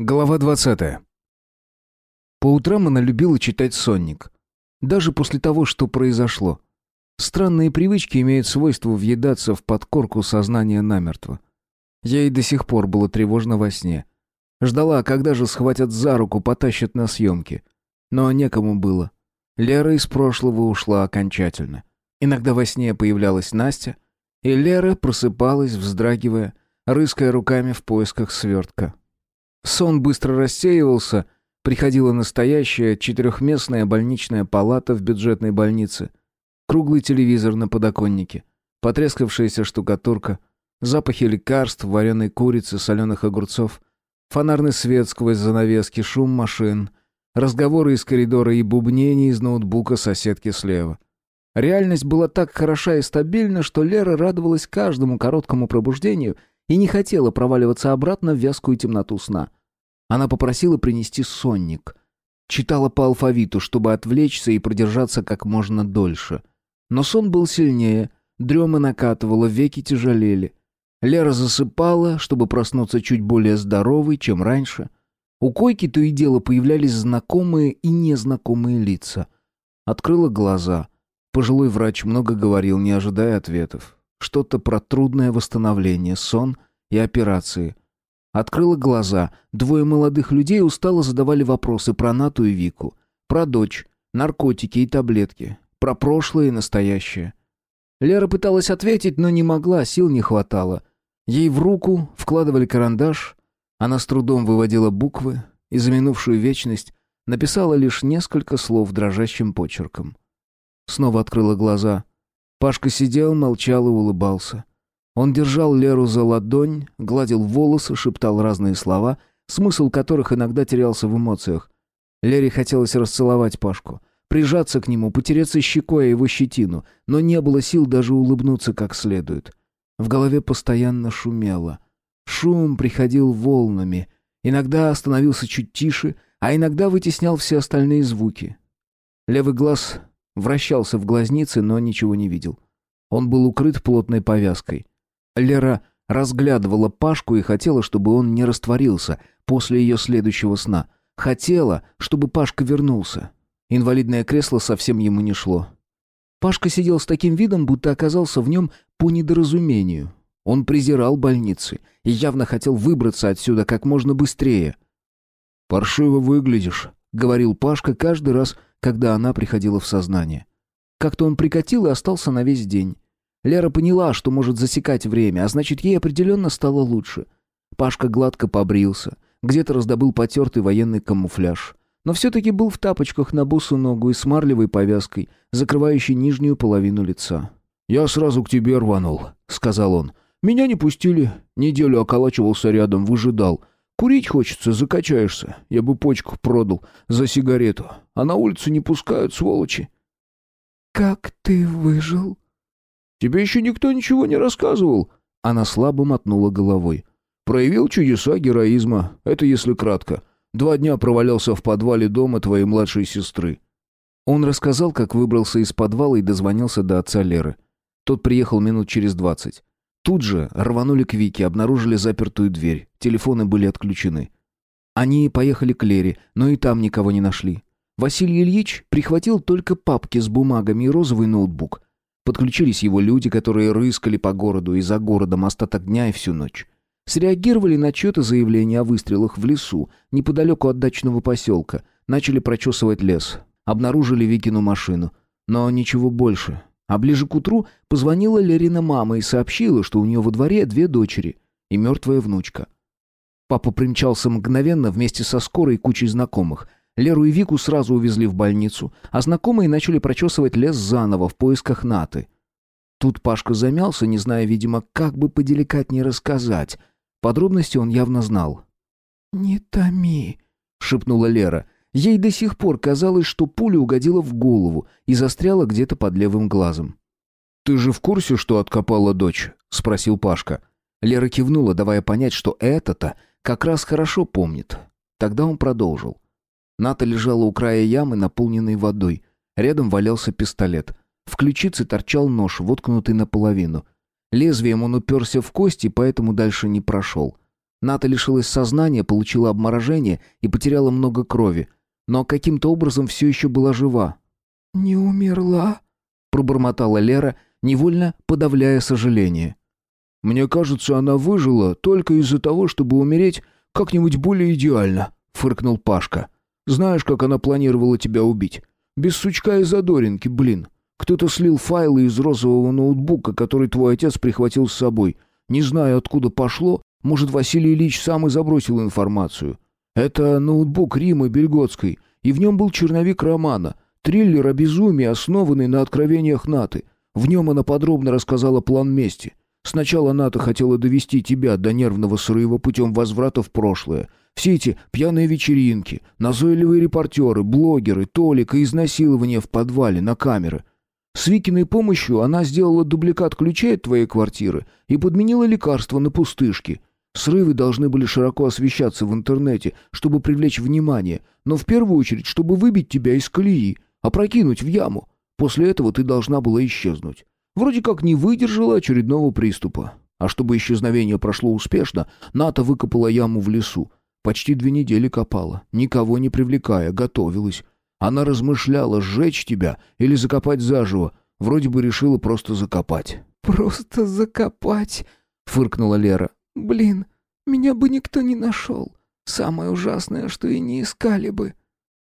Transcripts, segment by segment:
Глава 20. По утрам она любила читать сонник. Даже после того, что произошло. Странные привычки имеют свойство въедаться в подкорку сознания намертво. Ей до сих пор было тревожно во сне. Ждала, когда же схватят за руку, потащат на съемки. Но некому было. Лера из прошлого ушла окончательно. Иногда во сне появлялась Настя, и Лера просыпалась, вздрагивая, рыская руками в поисках свертка. Сон быстро рассеивался, приходила настоящая четырехместная больничная палата в бюджетной больнице, круглый телевизор на подоконнике, потрескавшаяся штукатурка, запахи лекарств, вареной курицы, соленых огурцов, фонарный свет сквозь занавески, шум машин, разговоры из коридора и бубнение из ноутбука соседки слева. Реальность была так хороша и стабильна, что Лера радовалась каждому короткому пробуждению — и не хотела проваливаться обратно в вязкую темноту сна. Она попросила принести сонник. Читала по алфавиту, чтобы отвлечься и продержаться как можно дольше. Но сон был сильнее, дрема накатывала, веки тяжелели. Лера засыпала, чтобы проснуться чуть более здоровой, чем раньше. У койки то и дело появлялись знакомые и незнакомые лица. Открыла глаза. Пожилой врач много говорил, не ожидая ответов. Что-то про трудное восстановление, сон и операции. Открыла глаза. Двое молодых людей устало задавали вопросы про Нату и Вику. Про дочь, наркотики и таблетки. Про прошлое и настоящее. Лера пыталась ответить, но не могла, сил не хватало. Ей в руку вкладывали карандаш. Она с трудом выводила буквы и за минувшую вечность написала лишь несколько слов дрожащим почерком. Снова открыла глаза. Пашка сидел, молчал и улыбался. Он держал Леру за ладонь, гладил волосы, шептал разные слова, смысл которых иногда терялся в эмоциях. Лере хотелось расцеловать Пашку, прижаться к нему, потереться щекой о его щетину, но не было сил даже улыбнуться как следует. В голове постоянно шумело. Шум приходил волнами, иногда становился чуть тише, а иногда вытеснял все остальные звуки. Левый глаз Вращался в глазнице, но ничего не видел. Он был укрыт плотной повязкой. Лера разглядывала Пашку и хотела, чтобы он не растворился после ее следующего сна. Хотела, чтобы Пашка вернулся. Инвалидное кресло совсем ему не шло. Пашка сидел с таким видом, будто оказался в нем по недоразумению. Он презирал больницы и явно хотел выбраться отсюда как можно быстрее. «Паршиво выглядишь», — говорил Пашка каждый раз, когда она приходила в сознание. Как-то он прикатил и остался на весь день. Лера поняла, что может засекать время, а значит, ей определенно стало лучше. Пашка гладко побрился, где-то раздобыл потертый военный камуфляж. Но все-таки был в тапочках на босу ногу и с марлевой повязкой, закрывающей нижнюю половину лица. «Я сразу к тебе рванул», — сказал он. «Меня не пустили. Неделю околачивался рядом, выжидал. Курить хочется, закачаешься. Я бы почку продал за сигарету. А на улицу не пускают, сволочи. «Как ты выжил?» «Тебе еще никто ничего не рассказывал?» Она слабо мотнула головой. «Проявил чудеса героизма. Это если кратко. Два дня провалялся в подвале дома твоей младшей сестры». Он рассказал, как выбрался из подвала и дозвонился до отца Леры. Тот приехал минут через двадцать. Тут же рванули к Вике, обнаружили запертую дверь. Телефоны были отключены. Они поехали к Лере, но и там никого не нашли. Василий Ильич прихватил только папки с бумагами и розовый ноутбук. Подключились его люди, которые рыскали по городу и за городом остаток дня и всю ночь. Среагировали на чье-то заявление о выстрелах в лесу, неподалеку от дачного поселка. Начали прочесывать лес. Обнаружили Викину машину. Но ничего больше. А ближе к утру позвонила Лерина мама и сообщила, что у нее во дворе две дочери и мертвая внучка. Папа примчался мгновенно вместе со скорой и кучей знакомых. Леру и Вику сразу увезли в больницу, а знакомые начали прочесывать лес заново в поисках Наты. Тут Пашка замялся, не зная, видимо, как бы поделикатнее рассказать. Подробности он явно знал. «Не томи», — шепнула Лера. Ей до сих пор казалось, что пуля угодила в голову и застряла где-то под левым глазом. «Ты же в курсе, что откопала дочь?» — спросил Пашка. Лера кивнула, давая понять, что это-то как раз хорошо помнит. Тогда он продолжил. Ната лежала у края ямы, наполненной водой. Рядом валялся пистолет. В ключице торчал нож, воткнутый наполовину. Лезвием он уперся в кости, поэтому дальше не прошел. Ната лишилась сознания, получила обморожение и потеряла много крови, но каким-то образом все еще была жива. «Не умерла?» — пробормотала Лера, невольно подавляя сожаление. «Мне кажется, она выжила только из-за того, чтобы умереть как-нибудь более идеально», — фыркнул Пашка. «Знаешь, как она планировала тебя убить? Без сучка и задоринки, блин. Кто-то слил файлы из розового ноутбука, который твой отец прихватил с собой. Не знаю, откуда пошло, может, Василий Ильич сам и забросил информацию. Это ноутбук Римы Бельготской, и в нем был черновик романа, триллер о безумии, основанный на откровениях Наты. В нем она подробно рассказала план мести. Сначала Ната хотела довести тебя до нервного срыва путем возврата в прошлое. Все эти пьяные вечеринки, назойливые репортеры, блогеры, Толик и изнасилования в подвале на камеры. С Викиной помощью она сделала дубликат ключей от твоей квартиры и подменила лекарства на пустышки. Срывы должны были широко освещаться в интернете, чтобы привлечь внимание, но в первую очередь, чтобы выбить тебя из колеи, опрокинуть в яму. После этого ты должна была исчезнуть. Вроде как не выдержала очередного приступа. А чтобы исчезновение прошло успешно, Ната выкопала яму в лесу. Почти две недели копала, никого не привлекая, готовилась. Она размышляла, сжечь тебя или закопать заживо. Вроде бы решила просто закопать. «Просто закопать?» — фыркнула Лера. «Блин, меня бы никто не нашел. Самое ужасное, что и не искали бы».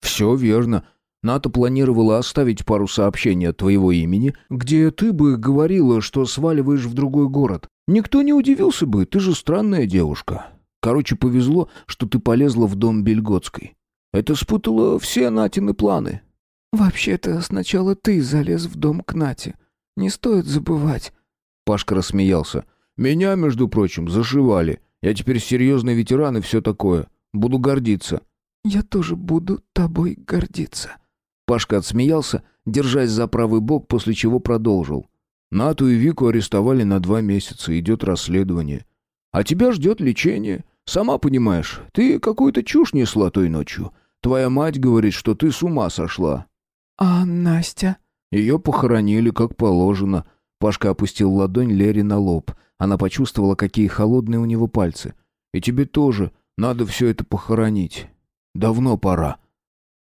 «Все верно. Ната планировала оставить пару сообщений от твоего имени, где ты бы говорила, что сваливаешь в другой город. Никто не удивился бы, ты же странная девушка. Короче, повезло, что ты полезла в дом Бельготской. Это спутало все Натины планы». «Вообще-то сначала ты залез в дом к Нате. Не стоит забывать». Пашка рассмеялся. «Меня, между прочим, зашивали. Я теперь серьезный ветеран и все такое. Буду гордиться». «Я тоже буду тобой гордиться». Пашка отсмеялся, держась за правый бок, после чего продолжил. «Нату и Вику арестовали на два месяца, идет расследование. А тебя ждет лечение. Сама понимаешь, ты какую-то чушь несла той ночью. Твоя мать говорит, что ты с ума сошла». «А Настя?» Ее похоронили, как положено. Пашка опустил ладонь Лере на лоб. Она почувствовала, какие холодные у него пальцы. «И тебе тоже надо все это похоронить. Давно пора».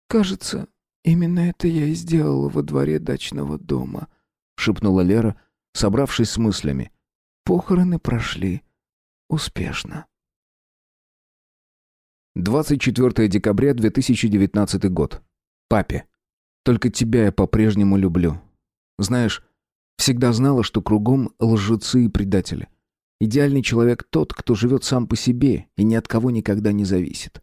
«Кажется, «Именно это я и сделала во дворе дачного дома», — шепнула Лера, собравшись с мыслями. «Похороны прошли успешно». 24 декабря 2019 год. Папе. Только тебя я по-прежнему люблю. Знаешь, всегда знала, что кругом лжецы и предатели. Идеальный человек тот, кто живет сам по себе и ни от кого никогда не зависит.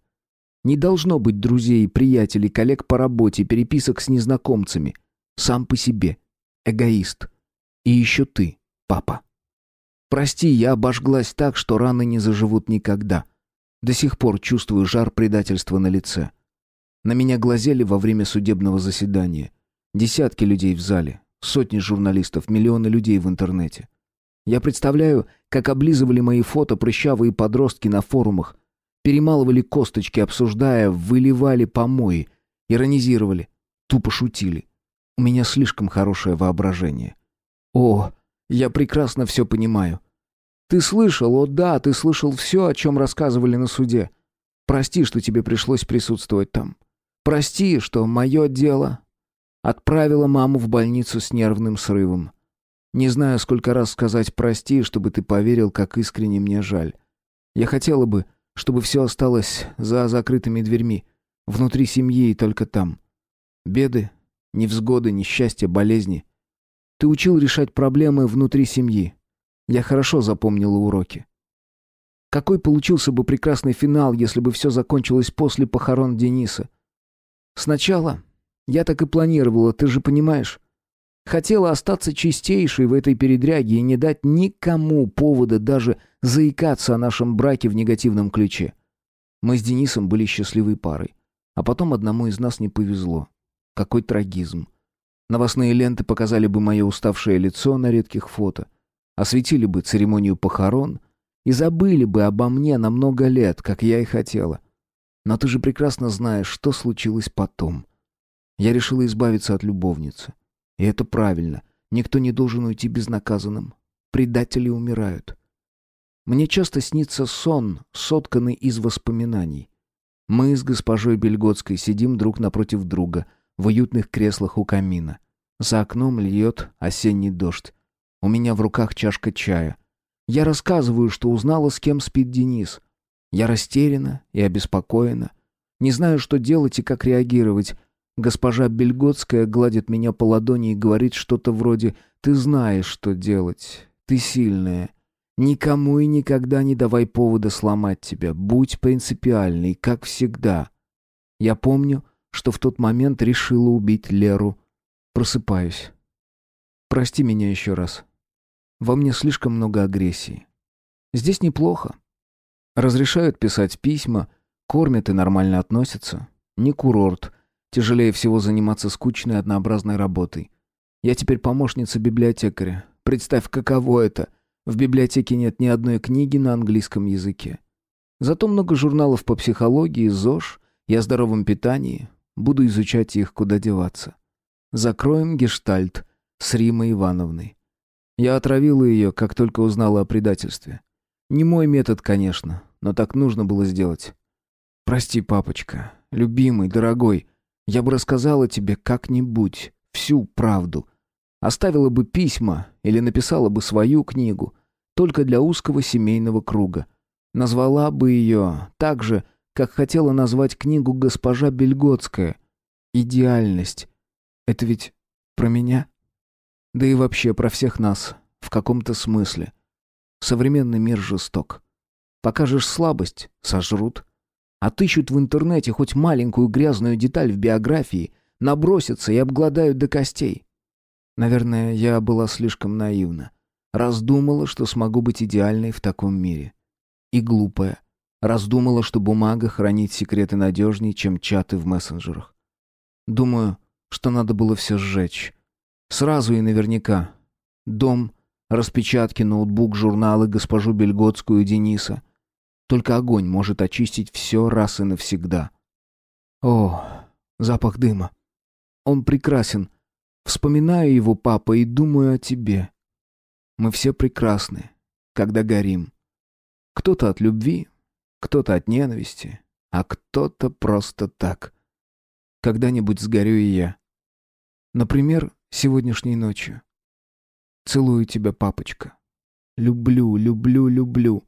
Не должно быть друзей, приятелей, коллег по работе, переписок с незнакомцами. Сам по себе. Эгоист. И еще ты, папа. Прости, я обожглась так, что раны не заживут никогда. До сих пор чувствую жар предательства на лице. На меня глазели во время судебного заседания. Десятки людей в зале, сотни журналистов, миллионы людей в интернете. Я представляю, как облизывали мои фото прыщавые подростки на форумах, Перемалывали косточки, обсуждая, выливали помои, иронизировали, тупо шутили. У меня слишком хорошее воображение. О, я прекрасно все понимаю. Ты слышал, о да, ты слышал все, о чем рассказывали на суде. Прости, что тебе пришлось присутствовать там. Прости, что мое дело отправила маму в больницу с нервным срывом. Не знаю, сколько раз сказать «прости», чтобы ты поверил, как искренне мне жаль. Я хотела бы, чтобы все осталось за закрытыми дверьми, внутри семьи и только там. Беды, невзгоды, несчастья, болезни. Ты учил решать проблемы внутри семьи. Я хорошо запомнила уроки. Какой получился бы прекрасный финал, если бы все закончилось после похорон Дениса? Сначала я так и планировала, ты же понимаешь. Хотела остаться чистейшей в этой передряге и не дать никому повода даже заикаться о нашем браке в негативном ключе. Мы с Денисом были счастливой парой. А потом одному из нас не повезло. Какой трагизм. Новостные ленты показали бы мое уставшее лицо на редких фото, осветили бы церемонию похорон и забыли бы обо мне на много лет, как я и хотела. Но ты же прекрасно знаешь, что случилось потом. Я решила избавиться от любовницы. И это правильно. Никто не должен уйти безнаказанным. Предатели умирают. Мне часто снится сон, сотканный из воспоминаний. Мы с госпожой Бельготской сидим друг напротив друга в уютных креслах у камина. За окном льет осенний дождь. У меня в руках чашка чая. Я рассказываю, что узнала, с кем спит Денис. Я растеряна и обеспокоена. Не знаю, что делать и как реагировать. Госпожа Бельготская гладит меня по ладони и говорит что-то вроде «Ты знаешь, что делать. Ты сильная. Никому и никогда не давай повода сломать тебя. Будь принципиальной, как всегда». Я помню, что в тот момент решила убить Леру. Просыпаюсь. Прости меня еще раз. Во мне слишком много агрессии. Здесь неплохо. Разрешают писать письма, кормят и нормально относятся. Не курорт. Тяжелее всего заниматься скучной однообразной работой. Я теперь помощница библиотекаря. Представь, каково это. В библиотеке нет ни одной книги на английском языке. Зато много журналов по психологии, ЗОЖ и о здоровом питании. Буду изучать их, куда деваться. Закроем гештальт с Римой Ивановной. Я отравила ее, как только узнала о предательстве. Не мой метод, конечно, но так нужно было сделать. Прости, папочка, любимый, дорогой. Я бы рассказала тебе как-нибудь всю правду. Оставила бы письма или написала бы свою книгу, только для узкого семейного круга. Назвала бы ее так же, как хотела назвать книгу госпожа Бельготская. «Идеальность». Это ведь про меня? Да и вообще про всех нас, в каком-то смысле. Современный мир жесток. Покажешь слабость — сожрут. Отыщут в интернете хоть маленькую грязную деталь в биографии, набросятся и обгладают до костей. Наверное, я была слишком наивна. Раздумала, что смогу быть идеальной в таком мире. И глупая. Раздумала, что бумага хранит секреты надежнее, чем чаты в мессенджерах. Думаю, что надо было все сжечь. Сразу и наверняка. Дом, распечатки, ноутбук, журналы, госпожу Бельготскую и Дениса. Только огонь может очистить все раз и навсегда. О, запах дыма. Он прекрасен. Вспоминаю его, папа, и думаю о тебе. Мы все прекрасны, когда горим. Кто-то от любви, кто-то от ненависти, а кто-то просто так. Когда-нибудь сгорю и я. Например, сегодняшней ночью. Целую тебя, папочка. Люблю, люблю, люблю.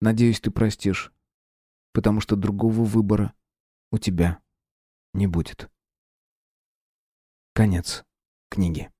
Надеюсь, ты простишь, потому что другого выбора у тебя не будет. Конец книги.